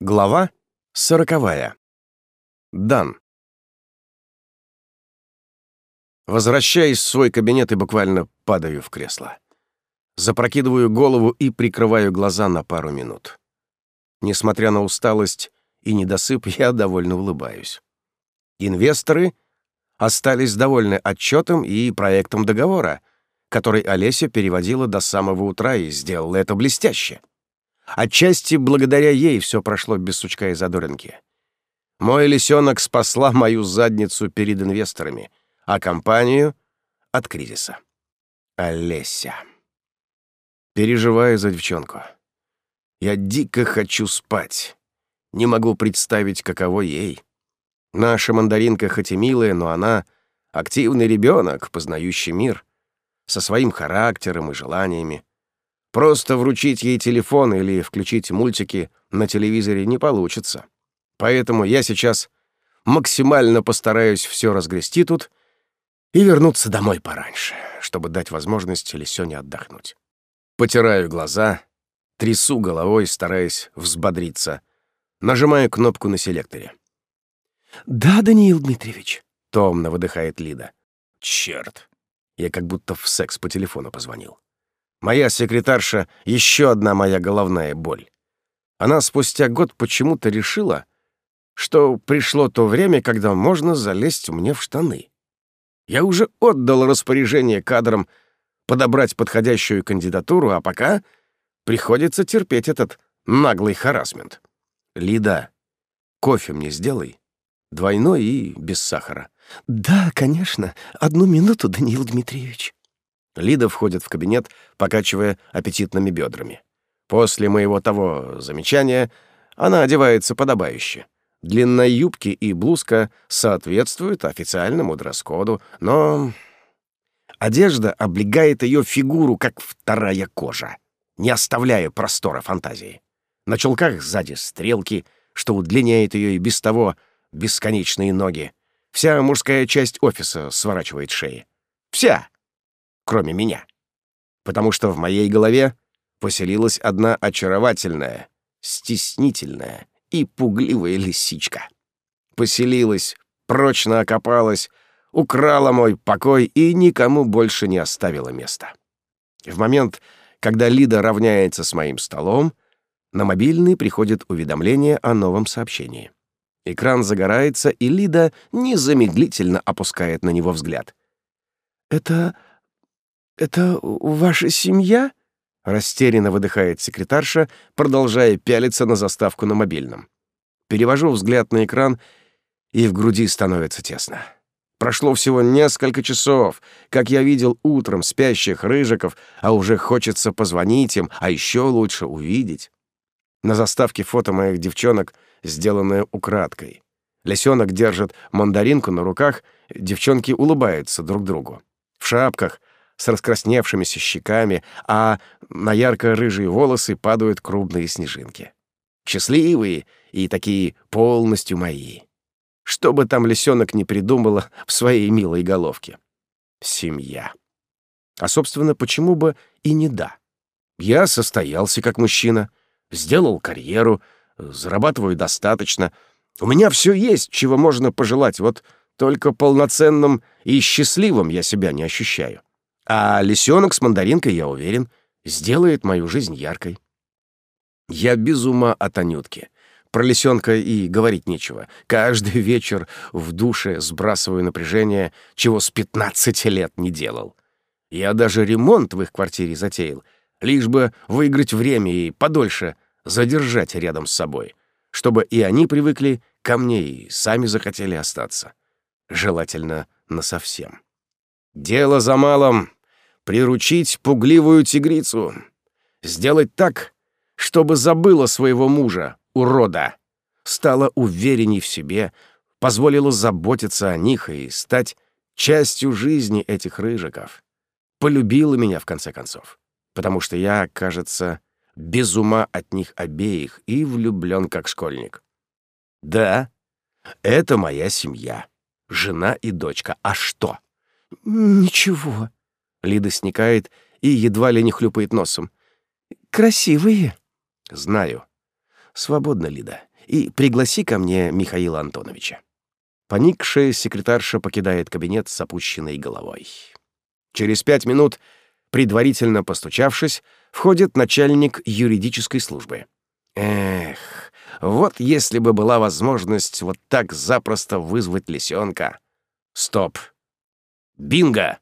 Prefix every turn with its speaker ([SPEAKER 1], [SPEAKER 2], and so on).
[SPEAKER 1] Глава сороковая. Дан. Возвращаюсь в свой кабинет и буквально падаю в кресло. Запрокидываю голову и прикрываю глаза на пару минут. Несмотря на усталость и недосып, я довольно улыбаюсь. Инвесторы остались довольны отчетом и проектом договора, который Олеся переводила до самого утра и сделала это блестяще. Отчасти благодаря ей все прошло без сучка и задоринки. Мой лисенок спасла мою задницу перед инвесторами, а компанию — от кризиса. Олеся. Переживаю за девчонку. Я дико хочу спать. Не могу представить, каково ей. Наша мандаринка хоть и милая, но она активный ребенок, познающий мир, со своим характером и желаниями. Просто вручить ей телефон или включить мультики на телевизоре не получится. Поэтому я сейчас максимально постараюсь все разгрести тут и вернуться домой пораньше, чтобы дать возможность Лисёне отдохнуть. Потираю глаза, трясу головой, стараясь взбодриться, нажимаю кнопку на селекторе.
[SPEAKER 2] «Да, Даниил Дмитриевич», —
[SPEAKER 1] томно выдыхает Лида. «Чёрт, я как будто в секс по телефону позвонил. Моя секретарша — еще одна моя головная боль. Она спустя год почему-то решила, что пришло то время, когда можно залезть мне в штаны. Я уже отдал распоряжение кадрам подобрать подходящую кандидатуру, а пока приходится терпеть этот наглый харасмент. Лида, кофе мне сделай. Двойной и без сахара.
[SPEAKER 2] «Да, конечно. Одну минуту, Даниил Дмитриевич».
[SPEAKER 1] Лида входит в кабинет, покачивая аппетитными бедрами. После моего того замечания она одевается подобающе. Длинная юбки и блузка соответствуют официальному дресс-коду, но одежда облегает ее фигуру, как вторая кожа, не оставляя простора фантазии. На чулках сзади стрелки, что удлиняет ее и без того бесконечные ноги. Вся мужская часть офиса сворачивает шеи. Вся! Кроме меня. Потому что в моей голове поселилась одна очаровательная, стеснительная и пугливая лисичка. Поселилась, прочно окопалась, украла мой покой и никому больше не оставила места. В момент, когда Лида равняется с моим столом, на мобильный приходит уведомление о новом сообщении. Экран загорается, и Лида незамедлительно опускает на него взгляд.
[SPEAKER 2] «Это «Это ваша семья?» — растерянно выдыхает секретарша, продолжая пялиться на заставку на мобильном.
[SPEAKER 1] Перевожу взгляд на экран, и в груди становится тесно. Прошло всего несколько часов, как я видел утром спящих рыжиков, а уже хочется позвонить им, а еще лучше увидеть. На заставке фото моих девчонок, сделанное украдкой. Лисенок держит мандаринку на руках, девчонки улыбаются друг другу. В шапках, с раскрасневшимися щеками, а на ярко-рыжие волосы падают крупные снежинки. Счастливые и такие полностью мои. Что бы там лисенок не придумала в своей милой головке. Семья. А, собственно, почему бы и не да? Я состоялся как мужчина, сделал карьеру, зарабатываю достаточно. У меня все есть, чего можно пожелать, вот только полноценным и счастливым я себя не ощущаю. А лисенок с мандаринкой, я уверен, сделает мою жизнь яркой. Я без ума от Анютки. Про лисенка и говорить нечего. Каждый вечер в душе сбрасываю напряжение, чего с 15 лет не делал. Я даже ремонт в их квартире затеял, лишь бы выиграть время и подольше задержать рядом с собой, чтобы и они привыкли ко мне и сами захотели остаться. Желательно насовсем. Дело за малым приручить пугливую тигрицу, сделать так, чтобы забыла своего мужа, урода, стала уверенней в себе, позволила заботиться о них и стать частью жизни этих рыжиков. Полюбила меня, в конце концов, потому что я, кажется, без ума от них обеих и влюблен как школьник. Да, это моя семья, жена и дочка. А что?
[SPEAKER 2] Ничего,
[SPEAKER 1] Лида сникает и едва ли не хлюпает носом.
[SPEAKER 2] «Красивые».
[SPEAKER 1] «Знаю. Свободно, Лида. и пригласи ко мне Михаила Антоновича». Поникшая секретарша покидает кабинет с опущенной головой. Через пять минут, предварительно постучавшись, входит начальник юридической службы. Эх, вот если бы была возможность вот так запросто вызвать лисенка. Стоп. Бинго!